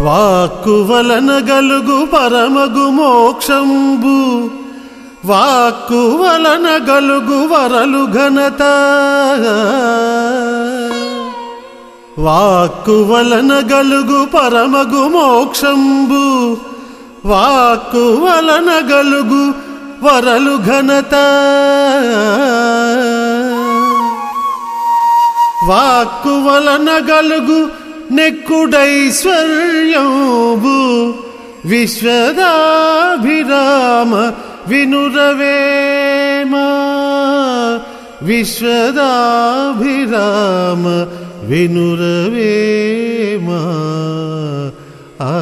వాక్కు వలన గలుగు పరమగు మోక్షంబు. వాక్కు వలన గలుగు వరలు ఘనత. వాక్కు వలన గలుగు పరమగు మోక్షంబు. వాక్కు వలన గలుగు వరలు ఘనత. వాక్కు వలన గలుగు निकुडैश्वर्यं विश्वदाभिराम विनुरवेम विश्वदाभिराम विनुरवेम आ।